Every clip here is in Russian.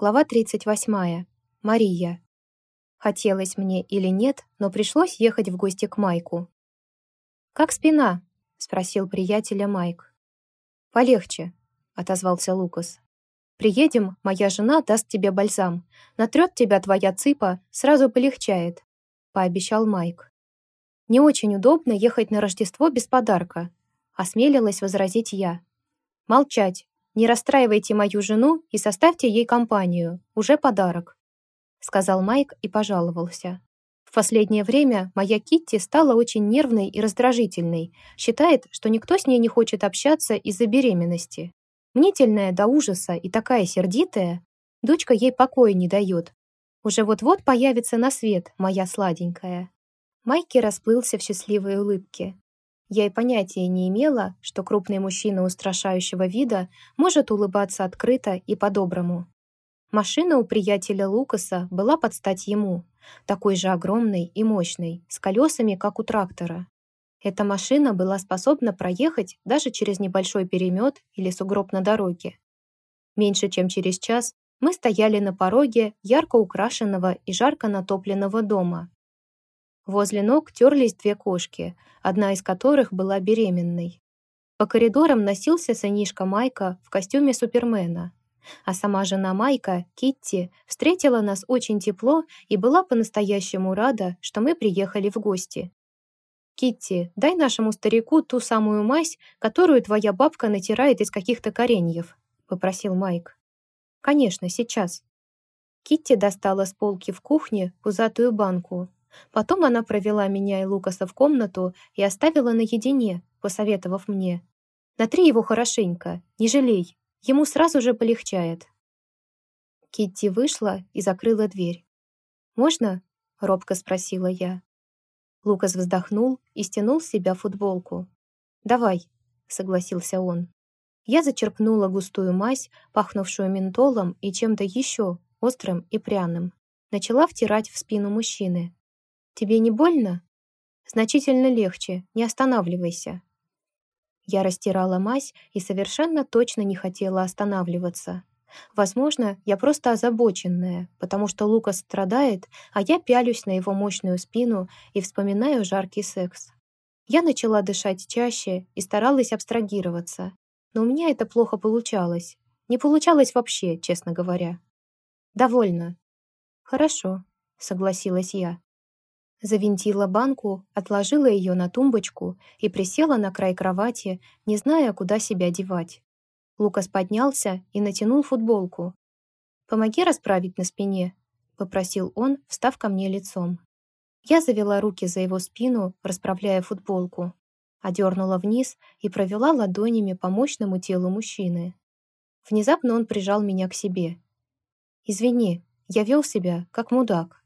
Глава 38. Мария. Хотелось мне или нет, но пришлось ехать в гости к Майку. «Как спина?» — спросил приятеля Майк. «Полегче», — отозвался Лукас. «Приедем, моя жена даст тебе бальзам. Натрет тебя твоя цыпа, сразу полегчает», — пообещал Майк. «Не очень удобно ехать на Рождество без подарка», — осмелилась возразить я. «Молчать», «Не расстраивайте мою жену и составьте ей компанию. Уже подарок», — сказал Майк и пожаловался. В последнее время моя Китти стала очень нервной и раздражительной, считает, что никто с ней не хочет общаться из-за беременности. Мнительная до ужаса и такая сердитая, дочка ей покоя не дает. Уже вот-вот появится на свет, моя сладенькая. Майки расплылся в счастливой улыбке. Я и понятия не имела, что крупный мужчина устрашающего вида может улыбаться открыто и по-доброму. Машина у приятеля Лукаса была под стать ему, такой же огромной и мощной, с колесами, как у трактора. Эта машина была способна проехать даже через небольшой перемет или сугроб на дороге. Меньше чем через час мы стояли на пороге ярко украшенного и жарко натопленного дома, Возле ног терлись две кошки, одна из которых была беременной. По коридорам носился сынишка Майка в костюме Супермена, а сама жена Майка, Китти, встретила нас очень тепло и была по-настоящему рада, что мы приехали в гости. «Китти, дай нашему старику ту самую мазь, которую твоя бабка натирает из каких-то кореньев», — попросил Майк. «Конечно, сейчас». Китти достала с полки в кухне пузатую банку, Потом она провела меня и Лукаса в комнату и оставила наедине, посоветовав мне. «Натри его хорошенько, не жалей, ему сразу же полегчает». Китти вышла и закрыла дверь. «Можно?» — робко спросила я. Лукас вздохнул и стянул с себя футболку. «Давай», — согласился он. Я зачерпнула густую мазь, пахнувшую ментолом и чем-то еще, острым и пряным. Начала втирать в спину мужчины. Тебе не больно? Значительно легче, не останавливайся. Я растирала мазь и совершенно точно не хотела останавливаться. Возможно, я просто озабоченная, потому что Лукас страдает, а я пялюсь на его мощную спину и вспоминаю жаркий секс. Я начала дышать чаще и старалась абстрагироваться, но у меня это плохо получалось. Не получалось вообще, честно говоря. «Довольно». «Хорошо», — согласилась я. Завинтила банку, отложила ее на тумбочку и присела на край кровати, не зная, куда себя девать. Лукас поднялся и натянул футболку. «Помоги расправить на спине», — попросил он, встав ко мне лицом. Я завела руки за его спину, расправляя футболку, одернула вниз и провела ладонями по мощному телу мужчины. Внезапно он прижал меня к себе. «Извини, я вел себя, как мудак».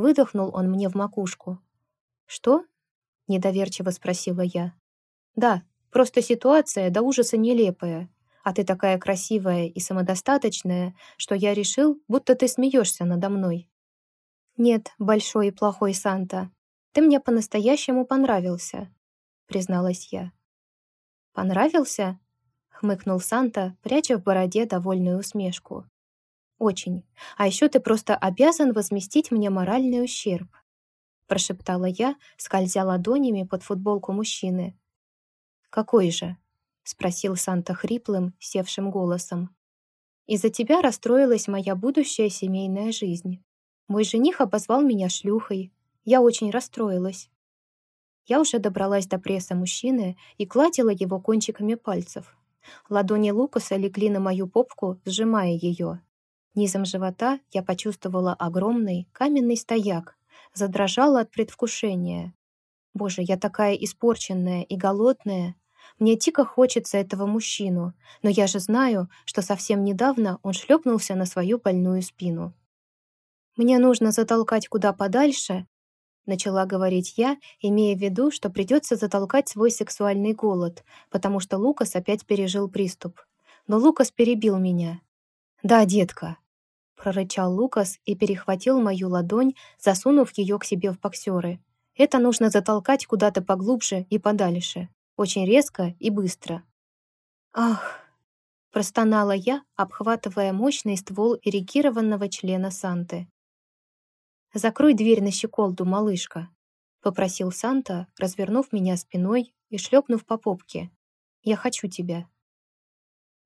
Выдохнул он мне в макушку. «Что?» — недоверчиво спросила я. «Да, просто ситуация до ужаса нелепая. А ты такая красивая и самодостаточная, что я решил, будто ты смеешься надо мной». «Нет, большой и плохой Санта, ты мне по-настоящему понравился», — призналась я. «Понравился?» — хмыкнул Санта, пряча в бороде довольную усмешку. Очень. А еще ты просто обязан возместить мне моральный ущерб. Прошептала я, скользя ладонями под футболку мужчины. «Какой же?» — спросил Санта хриплым, севшим голосом. «Из-за тебя расстроилась моя будущая семейная жизнь. Мой жених обозвал меня шлюхой. Я очень расстроилась». Я уже добралась до пресса мужчины и гладила его кончиками пальцев. Ладони Лукаса легли на мою попку, сжимая ее. Низом живота я почувствовала огромный каменный стояк, задрожала от предвкушения. Боже, я такая испорченная и голодная. Мне дико хочется этого мужчину, но я же знаю, что совсем недавно он шлепнулся на свою больную спину. «Мне нужно затолкать куда подальше», — начала говорить я, имея в виду, что придется затолкать свой сексуальный голод, потому что Лукас опять пережил приступ. Но Лукас перебил меня. «Да, детка», — прорычал Лукас и перехватил мою ладонь, засунув ее к себе в боксеры. «Это нужно затолкать куда-то поглубже и подальше. Очень резко и быстро». «Ах!» Простонала я, обхватывая мощный ствол эрегированного члена Санты. «Закрой дверь на щеколду, малышка», — попросил Санта, развернув меня спиной и шлепнув по попке. «Я хочу тебя».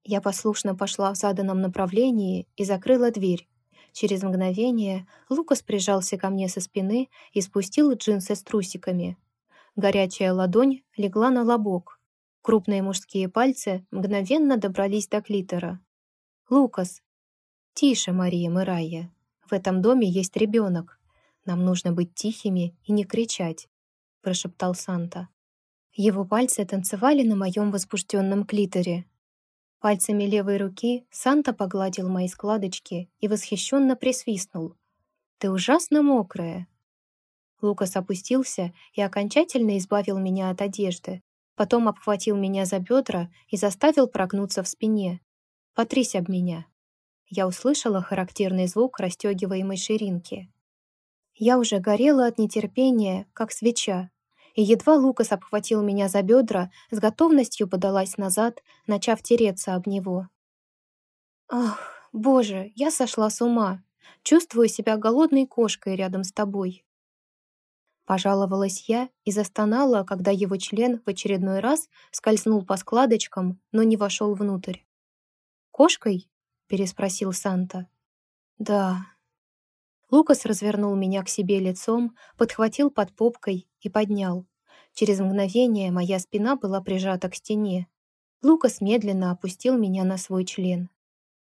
Я послушно пошла в заданном направлении и закрыла дверь. Через мгновение Лукас прижался ко мне со спины и спустил джинсы с трусиками. Горячая ладонь легла на лобок. Крупные мужские пальцы мгновенно добрались до клитора. «Лукас!» «Тише, Мария Мэрайя. В этом доме есть ребенок. Нам нужно быть тихими и не кричать», — прошептал Санта. Его пальцы танцевали на моем возбужденном клиторе. Пальцами левой руки Санта погладил мои складочки и восхищенно присвистнул. «Ты ужасно мокрая!» Лукас опустился и окончательно избавил меня от одежды, потом обхватил меня за бедра и заставил прогнуться в спине. «Потрись об меня!» Я услышала характерный звук расстегиваемой ширинки. Я уже горела от нетерпения, как свеча, и едва Лукас обхватил меня за бедра, с готовностью подалась назад, начав тереться об него. «Ах, боже, я сошла с ума! Чувствую себя голодной кошкой рядом с тобой!» Пожаловалась я и застонала, когда его член в очередной раз скользнул по складочкам, но не вошел внутрь. «Кошкой?» — переспросил Санта. «Да, Лукас развернул меня к себе лицом, подхватил под попкой и поднял. Через мгновение моя спина была прижата к стене. Лукас медленно опустил меня на свой член.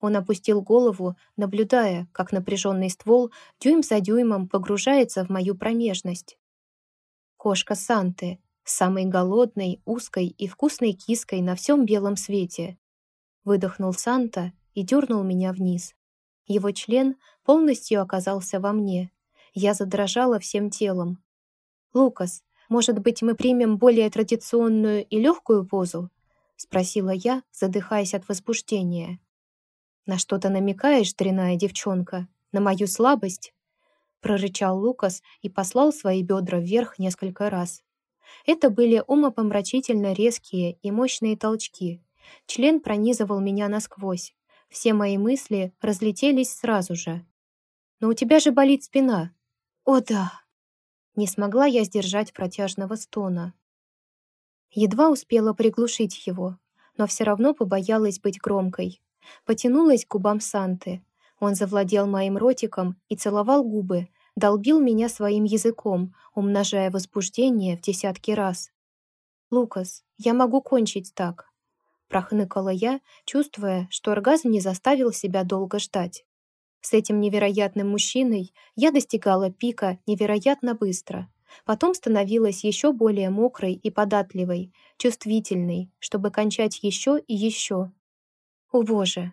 Он опустил голову, наблюдая, как напряженный ствол дюйм за дюймом погружается в мою промежность. Кошка Санты, самой голодной, узкой и вкусной киской на всем белом свете. Выдохнул Санта и дернул меня вниз. Его член полностью оказался во мне. Я задрожала всем телом. «Лукас, может быть, мы примем более традиционную и легкую позу?» — спросила я, задыхаясь от возбуждения. «На что-то намекаешь, дряная девчонка? На мою слабость?» прорычал Лукас и послал свои бедра вверх несколько раз. Это были умопомрачительно резкие и мощные толчки. Член пронизывал меня насквозь. Все мои мысли разлетелись сразу же. «Но у тебя же болит спина». «О, да!» Не смогла я сдержать протяжного стона. Едва успела приглушить его, но все равно побоялась быть громкой. Потянулась к губам Санты. Он завладел моим ротиком и целовал губы, долбил меня своим языком, умножая возбуждение в десятки раз. «Лукас, я могу кончить так прохныкала я, чувствуя, что оргазм не заставил себя долго ждать. С этим невероятным мужчиной я достигала пика невероятно быстро. Потом становилась еще более мокрой и податливой, чувствительной, чтобы кончать еще и еще. О боже!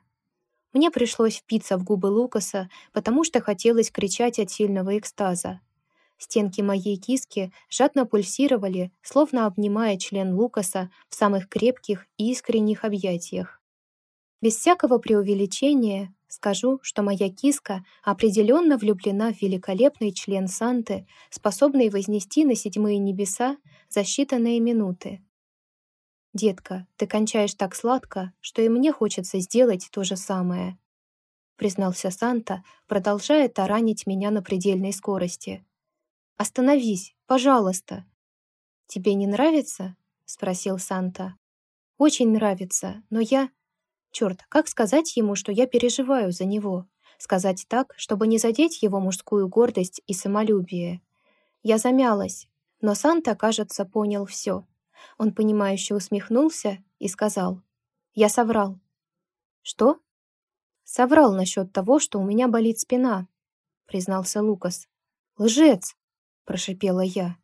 Мне пришлось впиться в губы Лукаса, потому что хотелось кричать от сильного экстаза. Стенки моей киски жадно пульсировали, словно обнимая член Лукаса в самых крепких и искренних объятиях. Без всякого преувеличения скажу, что моя киска определенно влюблена в великолепный член Санты, способный вознести на седьмые небеса за считанные минуты. «Детка, ты кончаешь так сладко, что и мне хочется сделать то же самое», признался Санта, продолжая таранить меня на предельной скорости. Остановись, пожалуйста!» «Тебе не нравится?» — спросил Санта. «Очень нравится, но я...» Черт, как сказать ему, что я переживаю за него? Сказать так, чтобы не задеть его мужскую гордость и самолюбие. Я замялась, но Санта, кажется, понял все. Он понимающе усмехнулся и сказал. «Я соврал». «Что?» «Соврал насчет того, что у меня болит спина», признался Лукас. «Лжец!» прошипела я.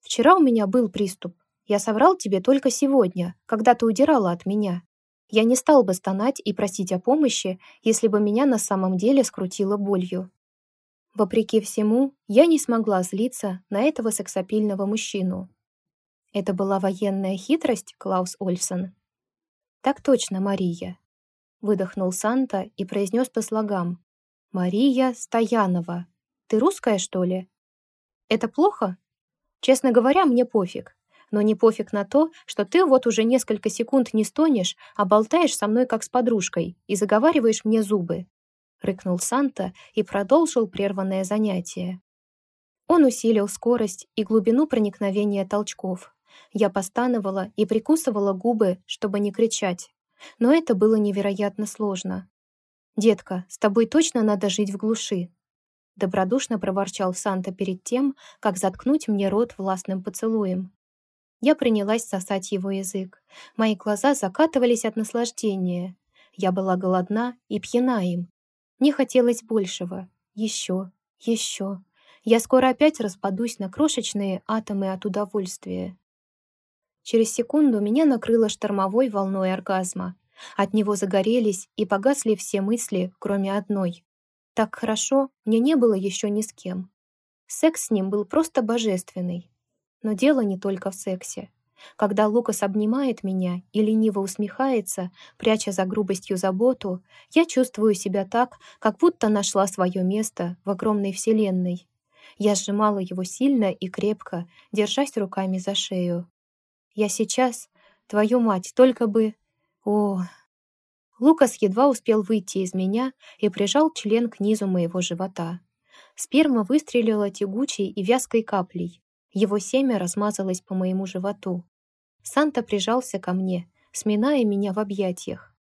«Вчера у меня был приступ. Я соврал тебе только сегодня, когда ты удирала от меня. Я не стал бы стонать и просить о помощи, если бы меня на самом деле скрутило болью». Вопреки всему, я не смогла злиться на этого сексапильного мужчину. Это была военная хитрость, Клаус Ольсон? Так точно, Мария. Выдохнул Санта и произнес по слогам. Мария Стоянова. Ты русская, что ли? Это плохо? Честно говоря, мне пофиг. Но не пофиг на то, что ты вот уже несколько секунд не стонешь, а болтаешь со мной как с подружкой и заговариваешь мне зубы. Рыкнул Санта и продолжил прерванное занятие. Он усилил скорость и глубину проникновения толчков. Я постановала и прикусывала губы, чтобы не кричать. Но это было невероятно сложно. «Детка, с тобой точно надо жить в глуши», добродушно проворчал Санта перед тем, как заткнуть мне рот властным поцелуем. Я принялась сосать его язык. Мои глаза закатывались от наслаждения. Я была голодна и пьяна им. Мне хотелось большего. Еще, еще. Я скоро опять распадусь на крошечные атомы от удовольствия. Через секунду меня накрыло штормовой волной оргазма. От него загорелись и погасли все мысли, кроме одной. Так хорошо мне не было еще ни с кем. Секс с ним был просто божественный. Но дело не только в сексе. Когда Лукас обнимает меня и лениво усмехается, пряча за грубостью заботу, я чувствую себя так, как будто нашла свое место в огромной вселенной. Я сжимала его сильно и крепко, держась руками за шею. Я сейчас, твою мать, только бы... О, Лукас едва успел выйти из меня и прижал член к низу моего живота. Сперма выстрелила тягучей и вязкой каплей. Его семя размазалось по моему животу. Санта прижался ко мне, сминая меня в объятиях.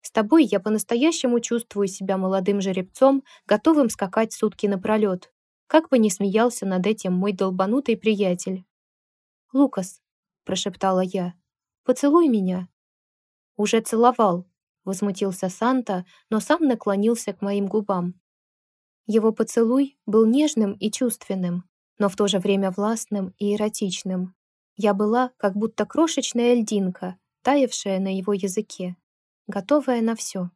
«С тобой я по-настоящему чувствую себя молодым жеребцом, готовым скакать сутки напролет. Как бы ни смеялся над этим мой долбанутый приятель». «Лукас», — прошептала я, — «поцелуй меня». «Уже целовал», возмутился Санта, но сам наклонился к моим губам. Его поцелуй был нежным и чувственным, но в то же время властным и эротичным. Я была как будто крошечная льдинка, таявшая на его языке, готовая на все.